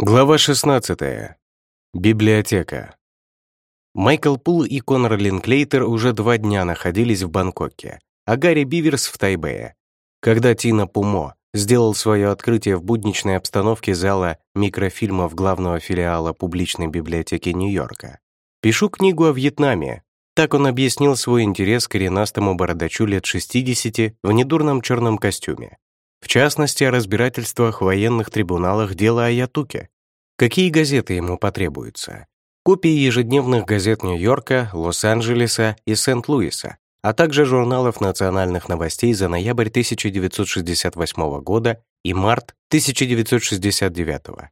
Глава 16. Библиотека. Майкл Пул и Конор Линклейтер уже два дня находились в Бангкоке, а Гарри Биверс в Тайбэе. Когда Тина Пумо сделал свое открытие в будничной обстановке зала микрофильмов главного филиала публичной библиотеки Нью-Йорка. «Пишу книгу о Вьетнаме», так он объяснил свой интерес коренастому бородачу лет 60 в недурном черном костюме. В частности, о разбирательствах в военных трибуналах дела о Ятуке. Какие газеты ему потребуются? Копии ежедневных газет Нью-Йорка, Лос-Анджелеса и Сент-Луиса, а также журналов национальных новостей за ноябрь 1968 года и март 1969.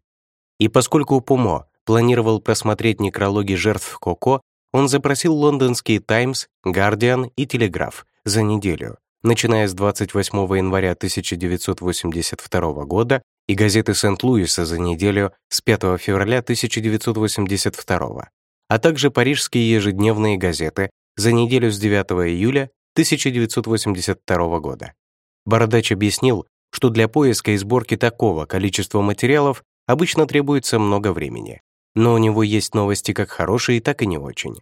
И поскольку Пумо планировал просмотреть некрологи жертв Коко, он запросил лондонские «Таймс», «Гардиан» и «Телеграф» за неделю, начиная с 28 января 1982 года и газеты Сент-Луиса за неделю с 5 февраля 1982, а также парижские ежедневные газеты за неделю с 9 июля 1982 года. Бородач объяснил, что для поиска и сборки такого количества материалов обычно требуется много времени. Но у него есть новости как хорошие, так и не очень.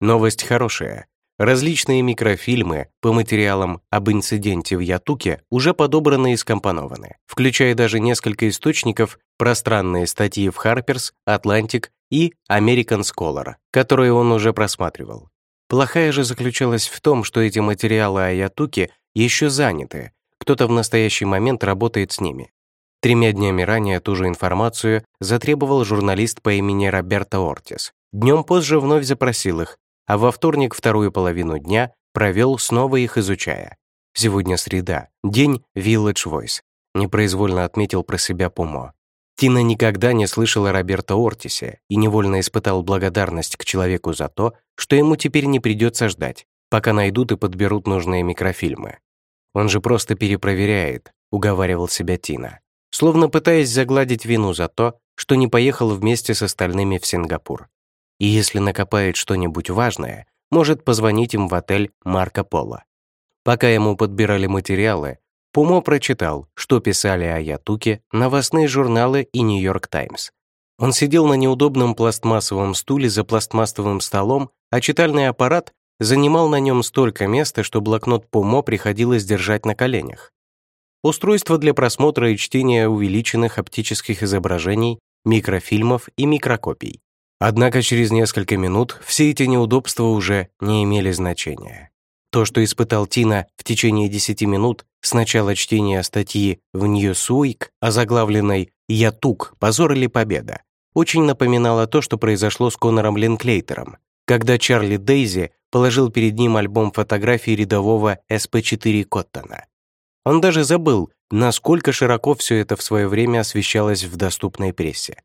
Новость хорошая. Различные микрофильмы по материалам об инциденте в Ятуке уже подобраны и скомпонованы, включая даже несколько источников, пространные статьи в Harper's, Atlantic и American Scholar, которые он уже просматривал. Плохая же заключалась в том, что эти материалы о Ятуке еще заняты, кто-то в настоящий момент работает с ними. Тремя днями ранее ту же информацию затребовал журналист по имени Роберто Ортис. Днем позже вновь запросил их, а во вторник вторую половину дня провел, снова их изучая. Сегодня среда, день Village Voice. Непроизвольно отметил про себя Пумо. Тина никогда не слышала Роберта Ортисе и невольно испытал благодарность к человеку за то, что ему теперь не придется ждать, пока найдут и подберут нужные микрофильмы. Он же просто перепроверяет, уговаривал себя Тина, словно пытаясь загладить вину за то, что не поехал вместе с остальными в Сингапур и если накопает что-нибудь важное, может позвонить им в отель Марко Поло. Пока ему подбирали материалы, Пумо прочитал, что писали о Ятуке новостные журналы и Нью-Йорк Таймс. Он сидел на неудобном пластмассовом стуле за пластмассовым столом, а читальный аппарат занимал на нем столько места, что блокнот Пумо приходилось держать на коленях. Устройство для просмотра и чтения увеличенных оптических изображений, микрофильмов и микрокопий. Однако через несколько минут все эти неудобства уже не имели значения. То, что испытал Тина в течение 10 минут с начала чтения статьи в Ньюсуик, озаглавленной «Я тук, позор или победа», очень напоминало то, что произошло с Конором Линклейтером, когда Чарли Дейзи положил перед ним альбом фотографий рядового СП-4 Коттона. Он даже забыл, насколько широко все это в свое время освещалось в доступной прессе.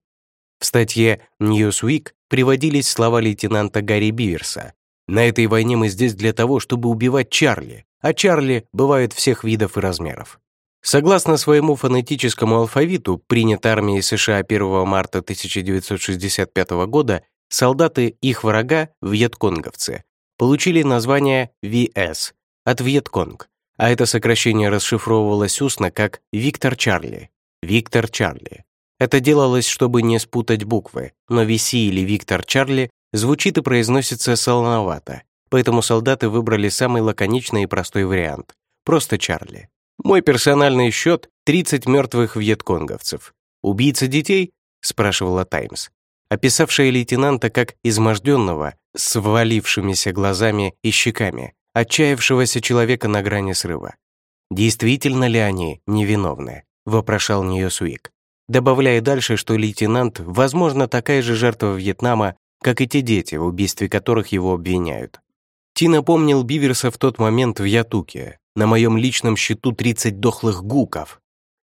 В статье Newsweek приводились слова лейтенанта Гарри Биверса. «На этой войне мы здесь для того, чтобы убивать Чарли, а Чарли бывает всех видов и размеров». Согласно своему фонетическому алфавиту, принят армией США 1 марта 1965 года, солдаты их врага, вьетконговцы, получили название ВС от Вьетконг, а это сокращение расшифровывалось устно как «Виктор Чарли». Виктор Чарли. Это делалось, чтобы не спутать буквы, но Виси или Виктор Чарли звучит и произносится солоновато, поэтому солдаты выбрали самый лаконичный и простой вариант — просто Чарли. «Мой персональный счет — 30 мертвых вьетконговцев. Убийца детей?» — спрашивала «Таймс», описавшая лейтенанта как изможденного, с ввалившимися глазами и щеками, отчаявшегося человека на грани срыва. «Действительно ли они невиновны?» — вопрошал Ньюсуик добавляя дальше, что лейтенант, возможно, такая же жертва Вьетнама, как и те дети, в убийстве которых его обвиняют. Ти напомнил Биверса в тот момент в Ятуке. На моем личном счету 30 дохлых гуков.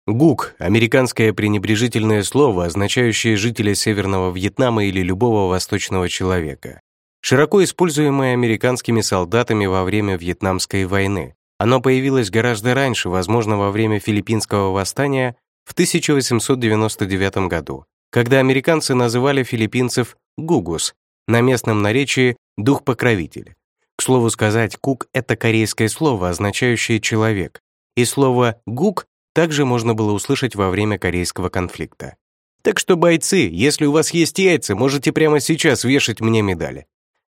Гук — американское пренебрежительное слово, означающее жителя Северного Вьетнама или любого восточного человека. Широко используемое американскими солдатами во время Вьетнамской войны. Оно появилось гораздо раньше, возможно, во время филиппинского восстания в 1899 году, когда американцы называли филиппинцев «гугус», на местном наречии «дух-покровитель». К слову сказать, «кук» — это корейское слово, означающее «человек», и слово «гук» также можно было услышать во время корейского конфликта. Так что, бойцы, если у вас есть яйца, можете прямо сейчас вешать мне медали».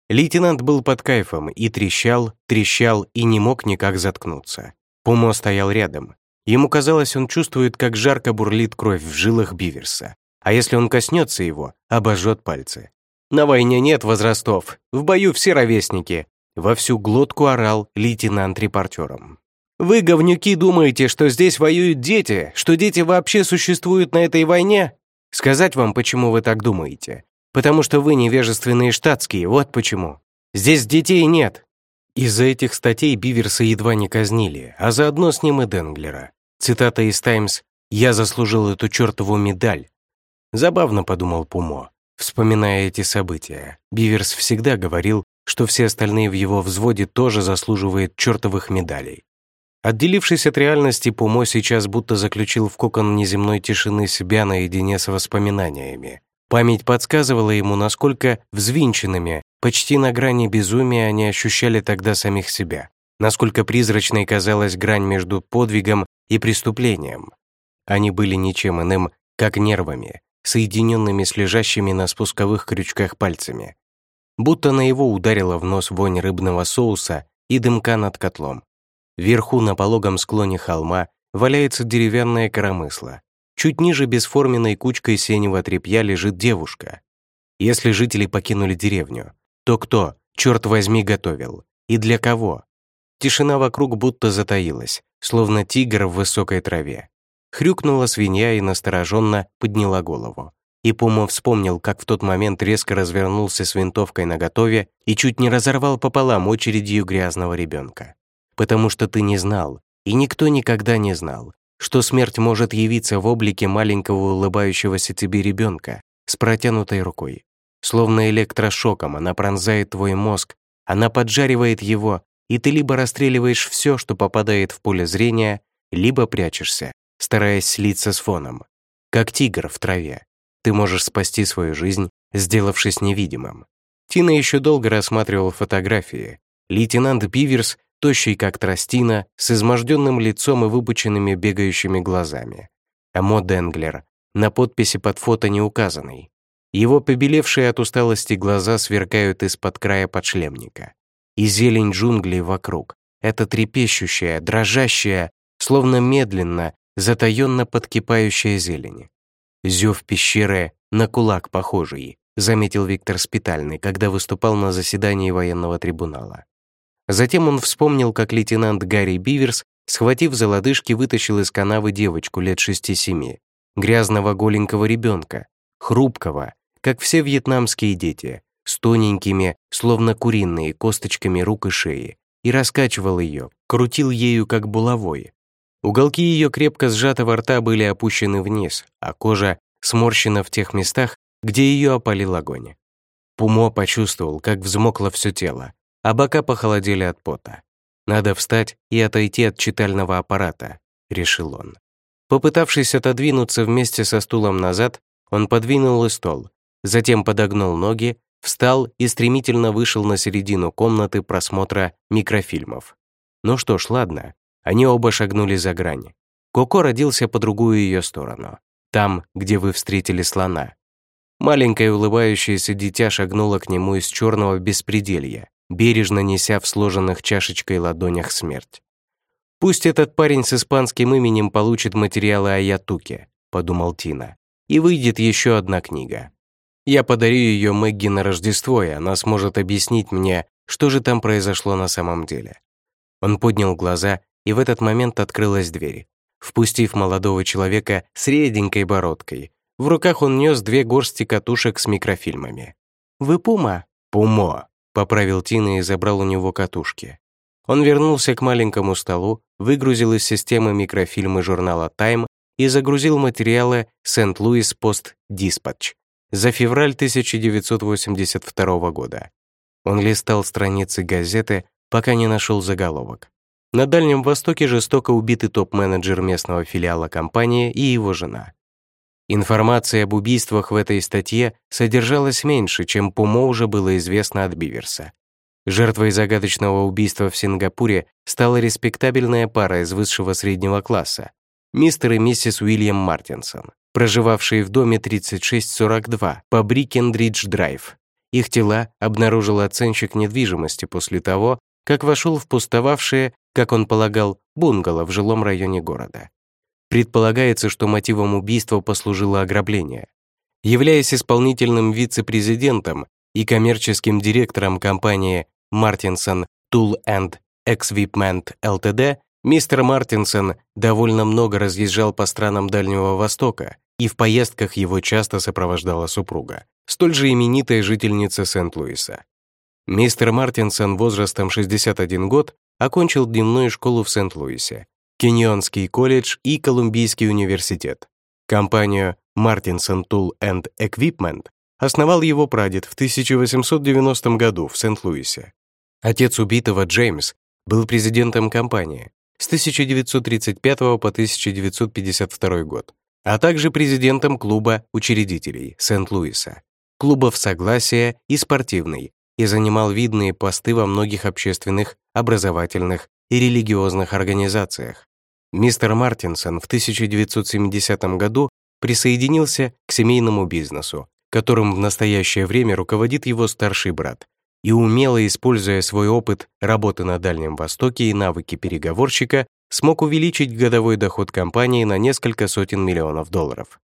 Лейтенант был под кайфом и трещал, трещал и не мог никак заткнуться. Пумо стоял рядом. Ему казалось, он чувствует, как жарко бурлит кровь в жилах Биверса. А если он коснется его, обожжет пальцы. На войне нет возрастов, в бою все ровесники. Во всю глотку орал лейтенант репортером. Вы, говнюки, думаете, что здесь воюют дети, что дети вообще существуют на этой войне? Сказать вам, почему вы так думаете. Потому что вы невежественные штатские, вот почему. Здесь детей нет. Из-за этих статей Биверса едва не казнили, а заодно с ним и Денглера. Цитата из «Таймс» «Я заслужил эту чертову медаль». Забавно подумал Пумо. Вспоминая эти события, Биверс всегда говорил, что все остальные в его взводе тоже заслуживают чертовых медалей. Отделившись от реальности, Пумо сейчас будто заключил в кокон неземной тишины себя наедине с воспоминаниями. Память подсказывала ему, насколько взвинченными, почти на грани безумия они ощущали тогда самих себя, насколько призрачной казалась грань между подвигом и преступлением. Они были ничем иным, как нервами, соединенными с лежащими на спусковых крючках пальцами. Будто на его ударила в нос вонь рыбного соуса и дымка над котлом. Вверху на пологом склоне холма валяется деревянное коромысло. Чуть ниже бесформенной кучкой синего тряпья лежит девушка. Если жители покинули деревню, то кто, черт возьми, готовил? И для кого? Тишина вокруг будто затаилась, словно тигр в высокой траве. Хрюкнула свинья и настороженно подняла голову. И Пума вспомнил, как в тот момент резко развернулся с винтовкой наготове и чуть не разорвал пополам очередью грязного ребенка потому что ты не знал, и никто никогда не знал, что смерть может явиться в облике маленького улыбающегося тебе ребенка с протянутой рукой. Словно электрошоком она пронзает твой мозг, она поджаривает его, и ты либо расстреливаешь все, что попадает в поле зрения, либо прячешься, стараясь слиться с фоном. Как тигр в траве. Ты можешь спасти свою жизнь, сделавшись невидимым. Тина еще долго рассматривал фотографии. Лейтенант Биверс тощий как тростина, с изможденным лицом и выпученными бегающими глазами. Амо Денглер, на подписи под фото не указанный. Его побелевшие от усталости глаза сверкают из-под края подшлемника. И зелень джунглей вокруг. Это трепещущая, дрожащая, словно медленно, затаенно подкипающая зелень. Зев пещеры на кулак похожий, заметил Виктор Спитальный, когда выступал на заседании военного трибунала. Затем он вспомнил, как лейтенант Гарри Биверс, схватив за лодыжки, вытащил из канавы девочку лет шести-семи, грязного голенького ребенка, хрупкого, как все вьетнамские дети, с тоненькими, словно куриные, косточками рук и шеи, и раскачивал ее, крутил ею как булавой. Уголки ее крепко сжатого рта были опущены вниз, а кожа сморщена в тех местах, где ее опалил огонь. Пумо почувствовал, как взмокло все тело, а бока похолодели от пота. «Надо встать и отойти от читального аппарата», — решил он. Попытавшись отодвинуться вместе со стулом назад, он подвинул и стол, затем подогнул ноги, встал и стремительно вышел на середину комнаты просмотра микрофильмов. Ну что ж, ладно, они оба шагнули за грань. Коко родился по другую ее сторону, там, где вы встретили слона. Маленькое улыбающееся дитя шагнуло к нему из черного беспределья, бережно неся в сложенных чашечкой ладонях смерть. «Пусть этот парень с испанским именем получит материалы о Ятуке», — подумал Тина, «и выйдет еще одна книга. Я подарю ее Мэгги на Рождество, и она сможет объяснить мне, что же там произошло на самом деле». Он поднял глаза, и в этот момент открылась дверь. Впустив молодого человека с реденькой бородкой, в руках он нес две горсти катушек с микрофильмами. «Вы Пума?» «Пумо», Поправил Тина и забрал у него катушки. Он вернулся к маленькому столу, выгрузил из системы микрофильмы журнала Time и загрузил материалы Сент-Луис Пост Диспатч за февраль 1982 года. Он листал страницы газеты, пока не нашел заголовок. На Дальнем Востоке жестоко убиты топ-менеджер местного филиала компании и его жена. Информации об убийствах в этой статье содержалось меньше, чем Пумо уже было известно от Биверса. Жертвой загадочного убийства в Сингапуре стала респектабельная пара из высшего среднего класса, мистер и миссис Уильям Мартинсон. Проживавшие в доме 3642 по Брикендридж-драйв. Их тела обнаружил оценщик недвижимости после того, как вошел в пустовавшее, как он полагал, бунгало в жилом районе города. Предполагается, что мотивом убийства послужило ограбление. Являясь исполнительным вице-президентом и коммерческим директором компании Martinson Tool and Equipment Ltd, мистер Мартинсон довольно много разъезжал по странам Дальнего Востока, и в поездках его часто сопровождала супруга, столь же именитая жительница Сент-Луиса. Мистер Мартинсон возрастом 61 год окончил дневную школу в Сент-Луисе, Кеньонский колледж и Колумбийский университет. Компанию Martinson Tool and Equipment основал его прадед в 1890 году в Сент-Луисе. Отец убитого, Джеймс, был президентом компании с 1935 по 1952 год, а также президентом клуба учредителей Сент-Луиса, клубов Согласия и Спортивный, и занимал видные посты во многих общественных, образовательных и религиозных организациях. Мистер Мартинсон в 1970 году присоединился к семейному бизнесу, которым в настоящее время руководит его старший брат, и умело используя свой опыт работы на Дальнем Востоке и навыки переговорщика, смог увеличить годовой доход компании на несколько сотен миллионов долларов.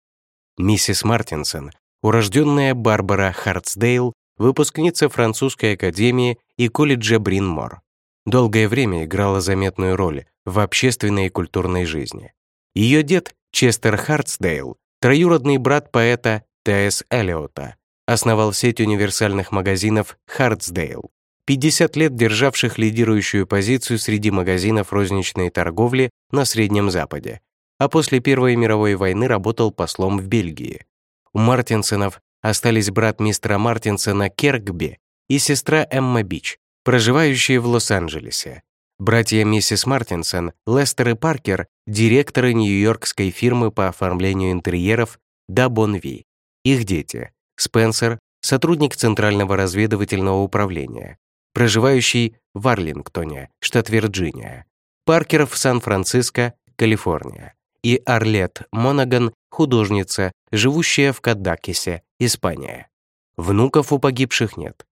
Миссис Мартинсон, урожденная Барбара Хартсдейл, выпускница французской академии и колледжа Бринмор, долгое время играла заметную роль в общественной и культурной жизни. Ее дед, Честер Хартсдейл, троюродный брат поэта Т.С. Эллиота, основал сеть универсальных магазинов Хартсдейл, 50 лет державших лидирующую позицию среди магазинов розничной торговли на Среднем Западе, а после Первой мировой войны работал послом в Бельгии. У Мартинсонов остались брат мистера Мартинсона Керкби и сестра Эмма Бич, проживающие в Лос-Анджелесе. Братья миссис Мартинсон, Лестер и Паркер, директоры нью-йоркской фирмы по оформлению интерьеров Да Бонви. Их дети — Спенсер, сотрудник Центрального разведывательного управления, проживающий в Арлингтоне, штат Вирджиния, Паркер в Сан-Франциско, Калифорния, и Арлет Монаган, художница, живущая в Кадакисе, Испания. Внуков у погибших нет.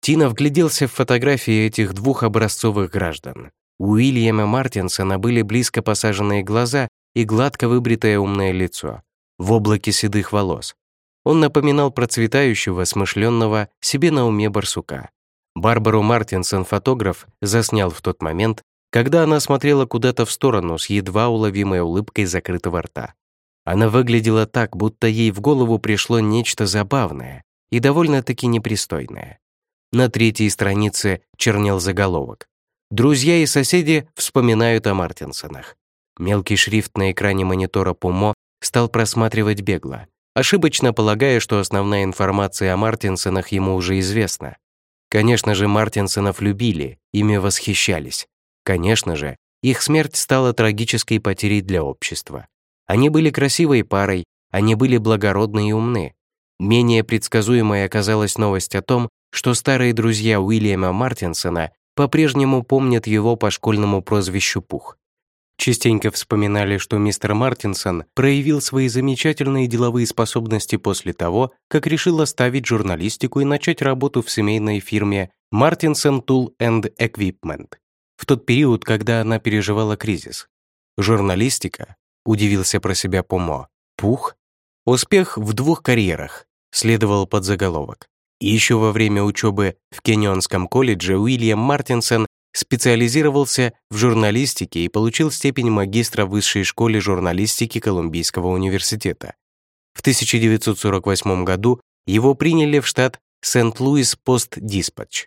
Тина вгляделся в фотографии этих двух образцовых граждан. У Уильяма Мартинсона были близко посаженные глаза и гладко выбритое умное лицо, в облаке седых волос. Он напоминал процветающего, смышленного, себе на уме барсука. Барбару Мартинсон, фотограф, заснял в тот момент, когда она смотрела куда-то в сторону с едва уловимой улыбкой закрытого рта. Она выглядела так, будто ей в голову пришло нечто забавное и довольно-таки непристойное. На третьей странице чернел заголовок. Друзья и соседи вспоминают о Мартинсонах. Мелкий шрифт на экране монитора Пумо стал просматривать бегло, ошибочно полагая, что основная информация о Мартинсонах ему уже известна. Конечно же, Мартинсонов любили, ими восхищались. Конечно же, их смерть стала трагической потерей для общества. Они были красивой парой, они были благородны и умны. Менее предсказуемой оказалась новость о том, что старые друзья Уильяма Мартинсона по-прежнему помнят его по школьному прозвищу Пух. Частенько вспоминали, что мистер Мартинсон проявил свои замечательные деловые способности после того, как решил оставить журналистику и начать работу в семейной фирме Martinson Tool and Equipment в тот период, когда она переживала кризис. Журналистика, удивился про себя Помо, Пух, успех в двух карьерах, следовал заголовок. Еще во время учебы в Кенионском колледже Уильям Мартинсон специализировался в журналистике и получил степень магистра Высшей школе журналистики Колумбийского университета. В 1948 году его приняли в штат Сент-Луис Пост Диспатч.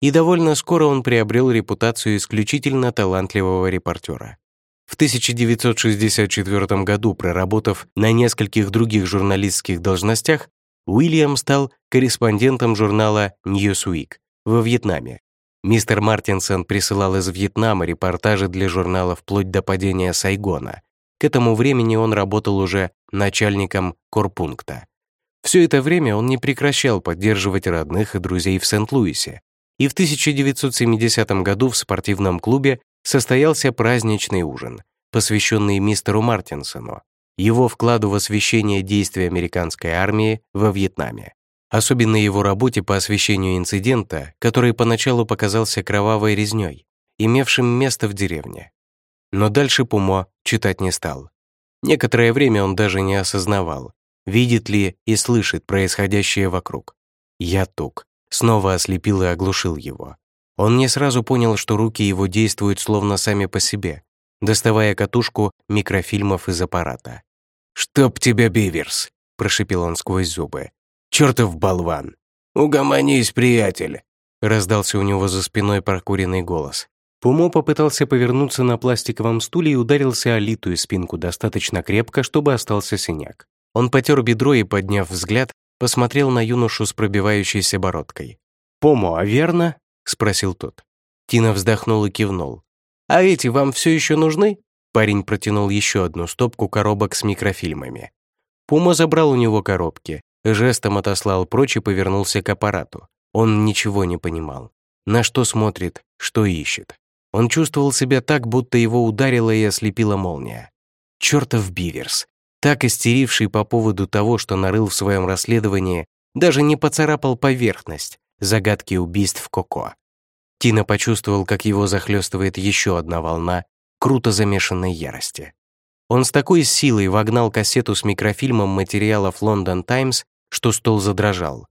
И довольно скоро он приобрел репутацию исключительно талантливого репортера. В 1964 году, проработав на нескольких других журналистских должностях, Уильям стал корреспондентом журнала Newsweek во Вьетнаме. Мистер Мартинсон присылал из Вьетнама репортажи для журнала вплоть до падения Сайгона. К этому времени он работал уже начальником корпункта. Все это время он не прекращал поддерживать родных и друзей в Сент-Луисе. И в 1970 году в спортивном клубе состоялся праздничный ужин, посвященный мистеру Мартинсону. его вкладу в освещение действий американской армии во Вьетнаме, особенно его работе по освещению инцидента, который поначалу показался кровавой резнёй, имевшим место в деревне. Но дальше Пумо читать не стал. Некоторое время он даже не осознавал, видит ли и слышит происходящее вокруг. Я тук, снова ослепил и оглушил его. Он не сразу понял, что руки его действуют словно сами по себе, доставая катушку микрофильмов из аппарата. «Чтоб тебя, Биверс!» – прошипел он сквозь зубы. «Чёртов болван!» «Угомонись, приятель!» – раздался у него за спиной прокуренный голос. Пумо попытался повернуться на пластиковом стуле и ударился о литую спинку достаточно крепко, чтобы остался синяк. Он потер бедро и, подняв взгляд, посмотрел на юношу с пробивающейся бородкой. «Помо, а верно?» — спросил тот. Тина вздохнул и кивнул. «А эти вам все еще нужны?» Парень протянул еще одну стопку коробок с микрофильмами. Пумо забрал у него коробки, жестом отослал прочь и повернулся к аппарату. Он ничего не понимал. На что смотрит, что ищет. Он чувствовал себя так, будто его ударила и ослепила молния. Чертов Биверс, так истеривший по поводу того, что нарыл в своем расследовании, даже не поцарапал поверхность загадки убийств Коко. Тина почувствовал, как его захлестывает еще одна волна круто замешанной ярости. Он с такой силой вогнал кассету с микрофильмом материалов London Times, что стол задрожал.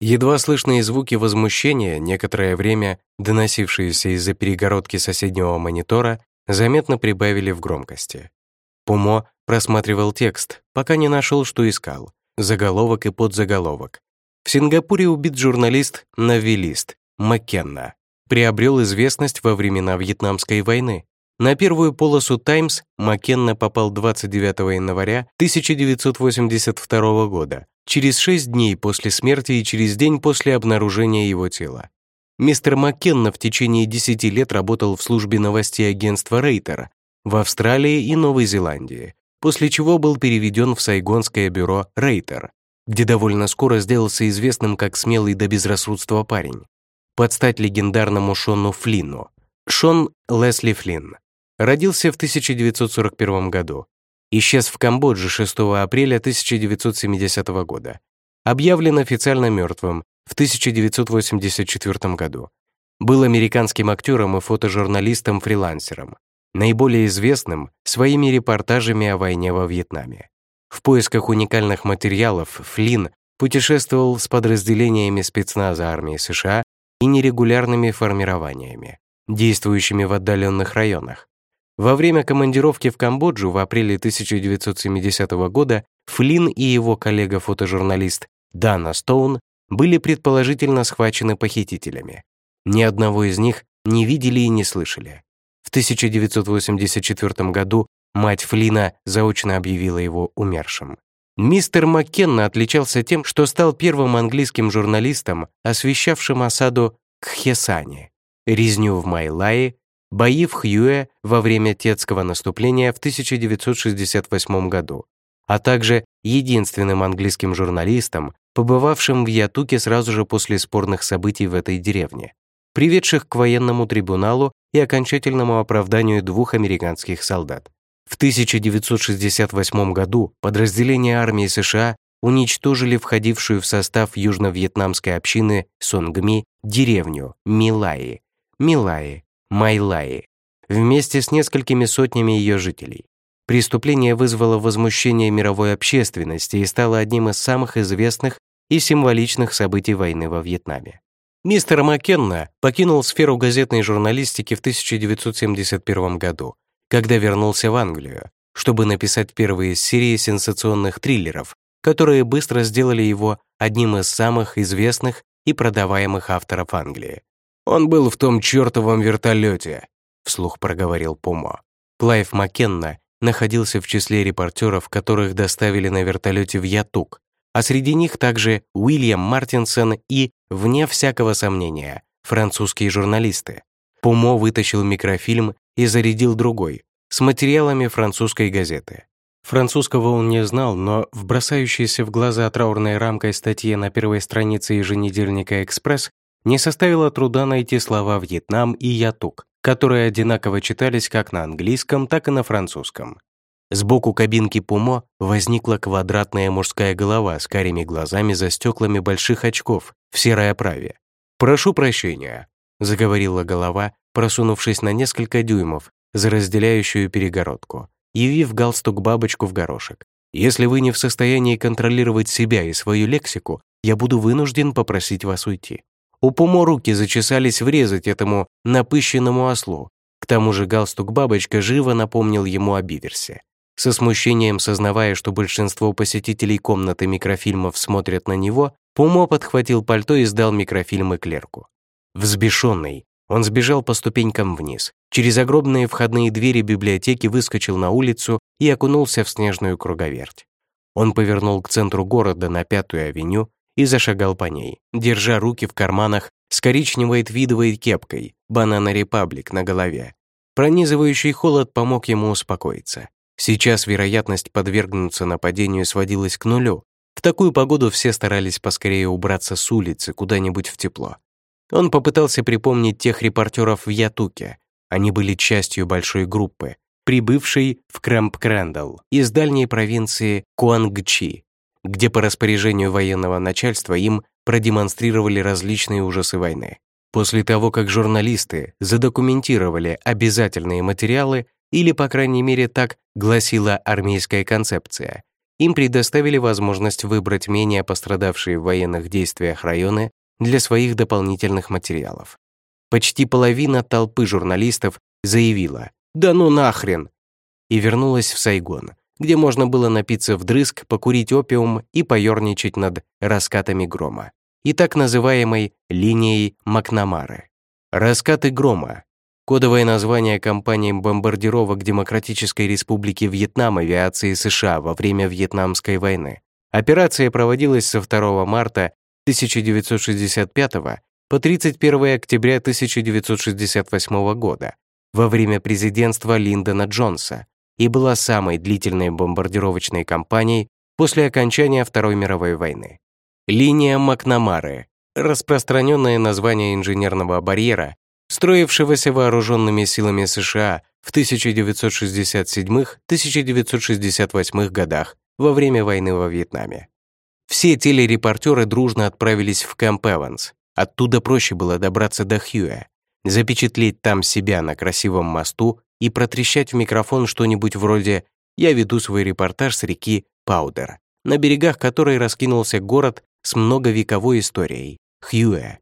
Едва слышные звуки возмущения, некоторое время доносившиеся из-за перегородки соседнего монитора, заметно прибавили в громкости. Пумо просматривал текст, пока не нашел, что искал. Заголовок и подзаголовок. В Сингапуре убит журналист Навелист Маккенна. Приобрел известность во времена Вьетнамской войны. На первую полосу «Таймс» Маккенна попал 29 января 1982 года через шесть дней после смерти и через день после обнаружения его тела. Мистер Маккенна в течение 10 лет работал в службе новостей агентства Рейтер в Австралии и Новой Зеландии, после чего был переведен в сайгонское бюро Рейтер, где довольно скоро сделался известным как смелый до безрассудства парень. Под стать легендарному Шону Флинну. Шон Лесли Флинн. Родился в 1941 году исчез в Камбодже 6 апреля 1970 года. Объявлен официально мертвым в 1984 году. Был американским актером и фотожурналистом-фрилансером, наиболее известным своими репортажами о войне во Вьетнаме. В поисках уникальных материалов Флинн путешествовал с подразделениями спецназа армии США и нерегулярными формированиями, действующими в отдаленных районах, во время командировки в Камбоджу в апреле 1970 года Флинн и его коллега-фотожурналист Дана Стоун были предположительно схвачены похитителями. Ни одного из них не видели и не слышали. В 1984 году мать Флина заочно объявила его умершим. Мистер Маккенна отличался тем, что стал первым английским журналистом, освещавшим осаду Кхесани, резню в Майлае бои в Хьюэ во время Тетского наступления в 1968 году, а также единственным английским журналистом, побывавшим в Ятуке сразу же после спорных событий в этой деревне, приведших к военному трибуналу и окончательному оправданию двух американских солдат. В 1968 году подразделения армии США уничтожили входившую в состав южно-вьетнамской общины Сонгми деревню Милаи, Милаи, Майлаи, вместе с несколькими сотнями ее жителей. Преступление вызвало возмущение мировой общественности и стало одним из самых известных и символичных событий войны во Вьетнаме. Мистер Маккенна покинул сферу газетной журналистики в 1971 году, когда вернулся в Англию, чтобы написать первые серии сенсационных триллеров, которые быстро сделали его одним из самых известных и продаваемых авторов Англии. «Он был в том чертовом вертолете», — вслух проговорил Пумо. Клайв Маккенна находился в числе репортеров, которых доставили на вертолете в Ятук, а среди них также Уильям Мартинсон и, вне всякого сомнения, французские журналисты. Пумо вытащил микрофильм и зарядил другой, с материалами французской газеты. Французского он не знал, но в бросающейся в глаза траурной рамкой статье на первой странице еженедельника «Экспресс» не составило труда найти слова «Вьетнам» и «Ятук», которые одинаково читались как на английском, так и на французском. Сбоку кабинки Пумо возникла квадратная мужская голова с карими глазами за стеклами больших очков в серой оправе. «Прошу прощения», — заговорила голова, просунувшись на несколько дюймов за разделяющую перегородку, явив галстук-бабочку в горошек. «Если вы не в состоянии контролировать себя и свою лексику, я буду вынужден попросить вас уйти». У Пумо руки зачесались врезать этому напыщенному ослу. К тому же галстук-бабочка живо напомнил ему о Биверсе. Со смущением сознавая, что большинство посетителей комнаты микрофильмов смотрят на него, Пумо подхватил пальто и сдал микрофильмы клерку. Взбешенный, он сбежал по ступенькам вниз, через огромные входные двери библиотеки выскочил на улицу и окунулся в снежную круговерть. Он повернул к центру города на Пятую авеню и зашагал по ней, держа руки в карманах с коричневой твидовой кепкой «Банана Репаблик» на голове. Пронизывающий холод помог ему успокоиться. Сейчас вероятность подвергнуться нападению сводилась к нулю. В такую погоду все старались поскорее убраться с улицы куда-нибудь в тепло. Он попытался припомнить тех репортеров в Ятуке. Они были частью большой группы, прибывшей в Крэмп-Крэндалл из дальней провинции Куангчи, где по распоряжению военного начальства им продемонстрировали различные ужасы войны. После того, как журналисты задокументировали обязательные материалы, или, по крайней мере, так гласила армейская концепция. Им предоставили возможность выбрать менее пострадавшие в военных действиях районы для своих дополнительных материалов. Почти половина толпы журналистов заявила «Да ну нахрен!» и вернулась в Сайгон, где можно было напиться вдрызг, покурить опиум и поерничать над раскатами грома и так называемой линией Макнамары. Раскаты грома Кодовое название компании бомбардировок Демократической Республики Вьетнам авиации США во время Вьетнамской войны. Операция проводилась со 2 марта 1965 по 31 октября 1968 года во время президентства Линдона Джонса и была самой длительной бомбардировочной кампанией после окончания Второй мировой войны. Линия Макнамары — распространенное название инженерного барьера, строившегося вооруженными силами США в 1967-1968 годах во время войны во Вьетнаме. Все телерепортеры дружно отправились в Кэмп Эванс. Оттуда проще было добраться до Хьюя, запечатлеть там себя на красивом мосту и протрещать в микрофон что-нибудь вроде «Я веду свой репортаж с реки Паудер», на берегах которой раскинулся город с многовековой историей — Хьюэ.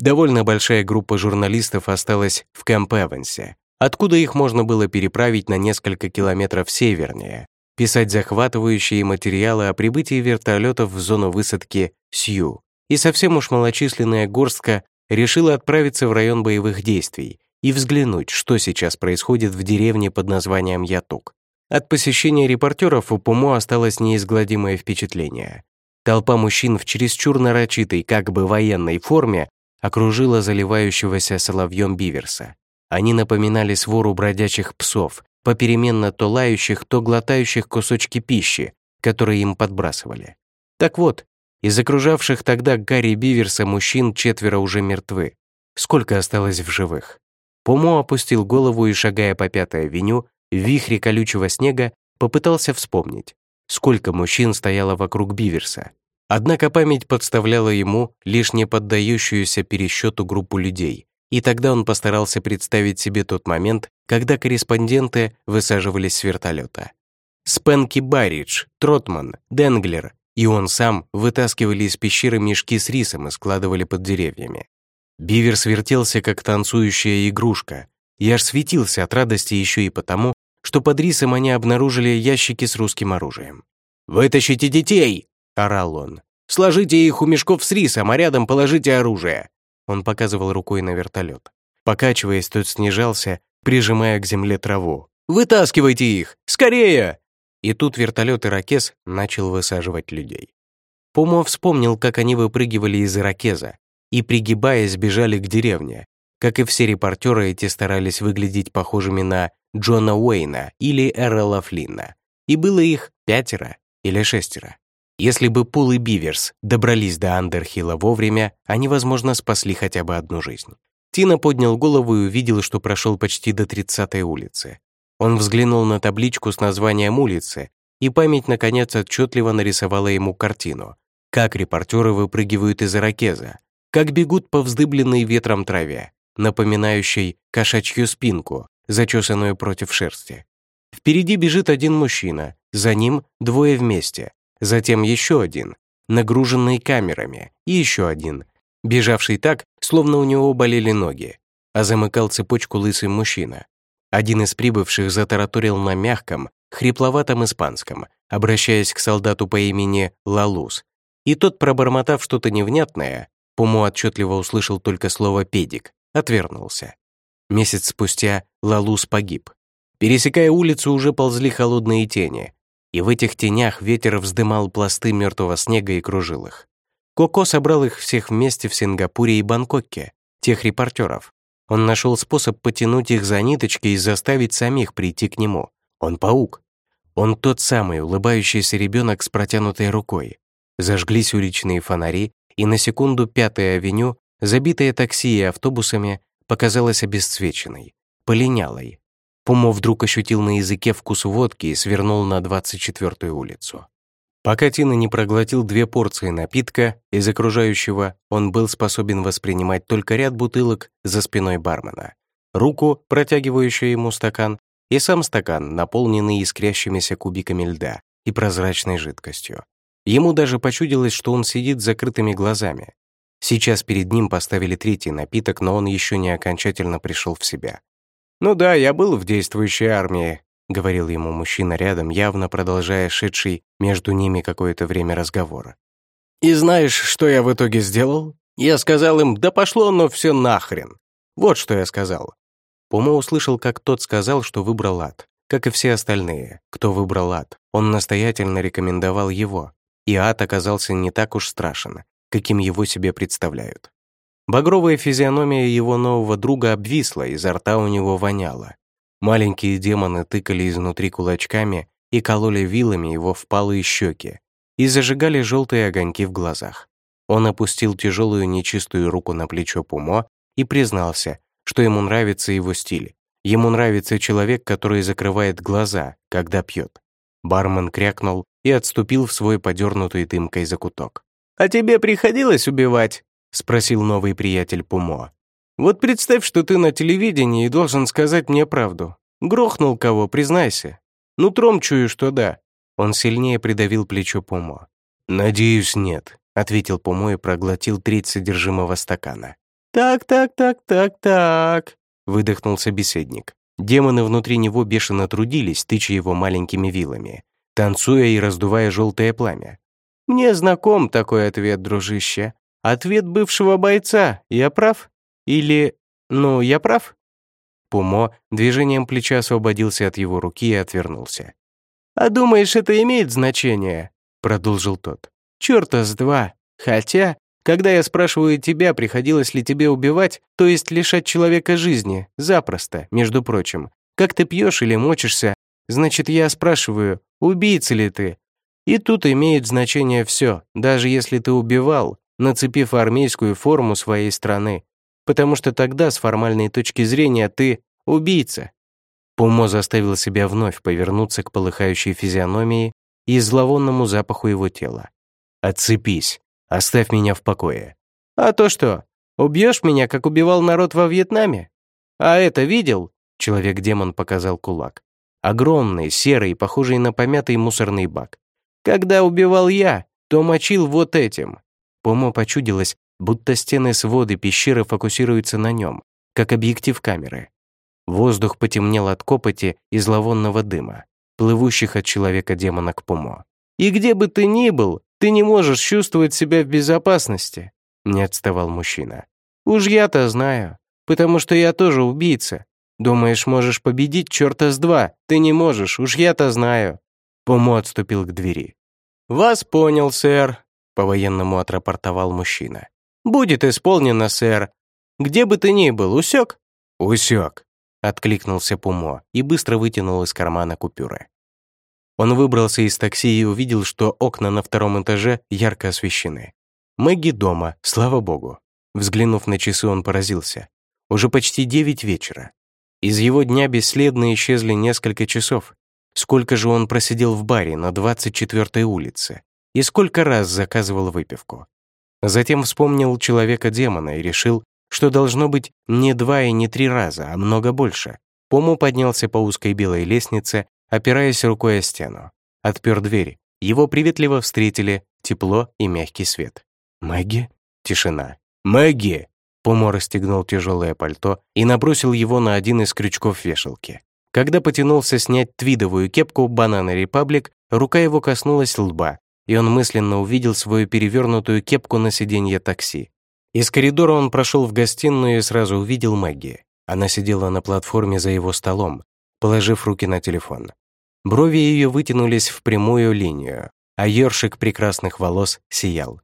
Довольно большая группа журналистов осталась в Кэмп-Эвансе, откуда их можно было переправить на несколько километров севернее, писать захватывающие материалы о прибытии вертолетов в зону высадки Сью. И совсем уж малочисленная горстка решила отправиться в район боевых действий и взглянуть, что сейчас происходит в деревне под названием Ятук. От посещения репортеров у Пумо осталось неизгладимое впечатление. Толпа мужчин в чересчур нарочитой, как бы военной форме окружила заливающегося соловьем Биверса. Они напоминали свору бродячих псов, попеременно то лающих, то глотающих кусочки пищи, которые им подбрасывали. Так вот, из окружавших тогда Гарри Биверса мужчин четверо уже мертвы. Сколько осталось в живых? Помо опустил голову и, шагая по Пятой авеню, в вихре колючего снега, попытался вспомнить, сколько мужчин стояло вокруг Биверса. Однако память подставляла ему лишь не поддающуюся пересчету группу людей, и тогда он постарался представить себе тот момент, когда корреспонденты высаживались с вертолета. Спенки Барридж, Тротман, Денглер и он сам вытаскивали из пещеры мешки с рисом и складывали под деревьями. Бивер свертелся, как танцующая игрушка, и аж светился от радости еще и потому, что под рисом они обнаружили ящики с русским оружием. «Вытащите детей!» — орал он. «Сложите их у мешков с рисом, а рядом положите оружие!» Он показывал рукой на вертолет. Покачиваясь, тот снижался, прижимая к земле траву. «Вытаскивайте их! Скорее!» И тут вертолет «Иракез» начал высаживать людей. Пумо вспомнил, как они выпрыгивали из «Иракеза» и, пригибаясь, бежали к деревне. Как и все репортеры, эти старались выглядеть похожими на Джона Уэйна или Эрла Флинна. И было их пятеро или шестеро. Если бы Пул и Биверс добрались до Андерхилла вовремя, они, возможно, спасли хотя бы одну жизнь. Тина поднял голову и увидел, что прошел почти до 30-й улицы. Он взглянул на табличку с названием улицы, и память, наконец, отчетливо нарисовала ему картину. Как репортеры выпрыгивают из ирокеза, как бегут по вздыбленной ветром траве, напоминающей кошачью спинку, зачесанную против шерсти. Впереди бежит один мужчина, за ним двое вместе, затем еще один, нагруженный камерами, и еще один, бежавший так, словно у него болели ноги, а замыкал цепочку лысый мужчина. Один из прибывших затараторил на мягком, хрипловатом испанском, обращаясь к солдату по имени Лалус. И тот, пробормотав что-то невнятное, Пуму отчетливо услышал только слово «педик», отвернулся. Месяц спустя Лалус погиб. Пересекая улицу, уже ползли холодные тени, и в этих тенях ветер вздымал пласты мертвого снега и кружил их. Коко собрал их всех вместе в Сингапуре и Бангкоке, тех репортеров. Он нашел способ потянуть их за ниточки и заставить самих прийти к нему. Он паук. Он тот самый улыбающийся ребенок с протянутой рукой. Зажглись уличные фонари, и на секунду Пятая авеню, забитая такси и автобусами, показалась обесцвеченной, полинялой. Пумо вдруг ощутил на языке вкус водки и свернул на 24-ю улицу. Пока Тина не проглотил две порции напитка, из окружающего он был способен воспринимать только ряд бутылок за спиной бармена, руку, протягивающую ему стакан, и сам стакан, наполненный искрящимися кубиками льда и прозрачной жидкостью. Ему даже почудилось, что он сидит с закрытыми глазами. Сейчас перед ним поставили третий напиток, но он еще не окончательно пришел в себя. «Ну да, я был в действующей армии», — говорил ему мужчина рядом, явно продолжая шедший между ними какое-то время разговор. «И знаешь, что я в итоге сделал? Я сказал им, да пошло оно все нахрен. Вот что я сказал. Пумо услышал, как тот сказал, что выбрал ад. Как и все остальные, кто выбрал ад, он настоятельно рекомендовал его. И ад оказался не так уж страшен, каким его себе представляют. Багровая физиономия его нового друга обвисла, изо рта у него воняло. Маленькие демоны тыкали изнутри кулачками и кололи вилами его впалые щеки и зажигали желтые огоньки в глазах. Он опустил тяжелую нечистую руку на плечо Пумо и признался, что ему нравится его стиль. Ему нравится человек, который закрывает глаза, когда пьет. Бармен крякнул и отступил в свой подернутый дымкой закуток. «А тебе приходилось убивать?» — спросил новый приятель Пумо. «Вот представь, что ты на телевидении и должен сказать мне правду. Грохнул кого, признайся. Нутром чую, что да». Он сильнее придавил плечо Пумо. «Надеюсь, нет», — ответил Пумо и проглотил треть содержимого стакана. «Так, так, так, так, так», — выдохнул собеседник. Демоны внутри него бешено трудились, тыча его маленькими вилами, танцуя и раздувая желтое пламя. «Мне знаком такой ответ, дружище. Ответ бывшего бойца. Я прав? Или... Ну, я прав?» Пумо движением плеча освободился от его руки и отвернулся. «А думаешь, это имеет значение?» — продолжил тот. «Чёрта с два. Хотя, когда я спрашиваю тебя, приходилось ли тебе убивать, то есть лишать человека жизни, запросто, между прочим. Как ты пьешь или мочишься, значит, я спрашиваю, убийца ли ты? И тут имеет значение все, даже если ты убивал, нацепив армейскую форму своей страны. Потому что тогда, с формальной точки зрения, ты убийца. Пумо заставил себя вновь повернуться к полыхающей физиономии и зловонному запаху его тела. «Отцепись», Оставь меня в покое». «А то что, убьешь меня, как убивал народ во Вьетнаме? А это видел?» Человек-демон показал кулак. Огромный, серый, похожий на помятый мусорный бак. «Когда убивал я, то мочил вот этим». Помо почудилось, будто стены своды пещеры фокусируются на нем, как объектив камеры. Воздух потемнел от копоти и зловонного дыма, плывущих от человека-демона к Пумо. «И где бы ты ни был, ты не можешь чувствовать себя в безопасности», — не отставал мужчина. «Уж я-то знаю, потому что я тоже убийца. Думаешь, можешь победить черта с два? Ты не можешь, уж я-то знаю». Помо отступил к двери. «Вас понял, сэр», — по-военному отрапортовал мужчина. «Будет исполнено, сэр. Где бы ты ни был, усек?» «Усек», — откликнулся Пумо и быстро вытянул из кармана купюры. Он выбрался из такси и увидел, что окна на втором этаже ярко освещены. Мэгги дома, слава богу. Взглянув на часы, он поразился. Уже почти девять вечера. Из его дня бесследно исчезли несколько часов. Сколько же он просидел в баре на 24-й улице? И сколько раз заказывал выпивку? Затем вспомнил человека-демона и решил, что должно быть не два и не три раза, а много больше. Пому поднялся по узкой белой лестнице, опираясь рукой о стену. Отпер дверь. Его приветливо встретили тепло и мягкий свет. «Мэгги?» Тишина. «Мэгги!» Помо расстегнул тяжелое пальто и набросил его на один из крючков вешалки. Когда потянулся снять твидовую кепку «Банана Репаблик», рука его коснулась лба, и он мысленно увидел свою перевернутую кепку на сиденье такси. Из коридора он прошел в гостиную и сразу увидел Мэгги. Она сидела на платформе за его столом, положив руки на телефон. Брови ее вытянулись в прямую линию, а ёршик прекрасных волос сиял.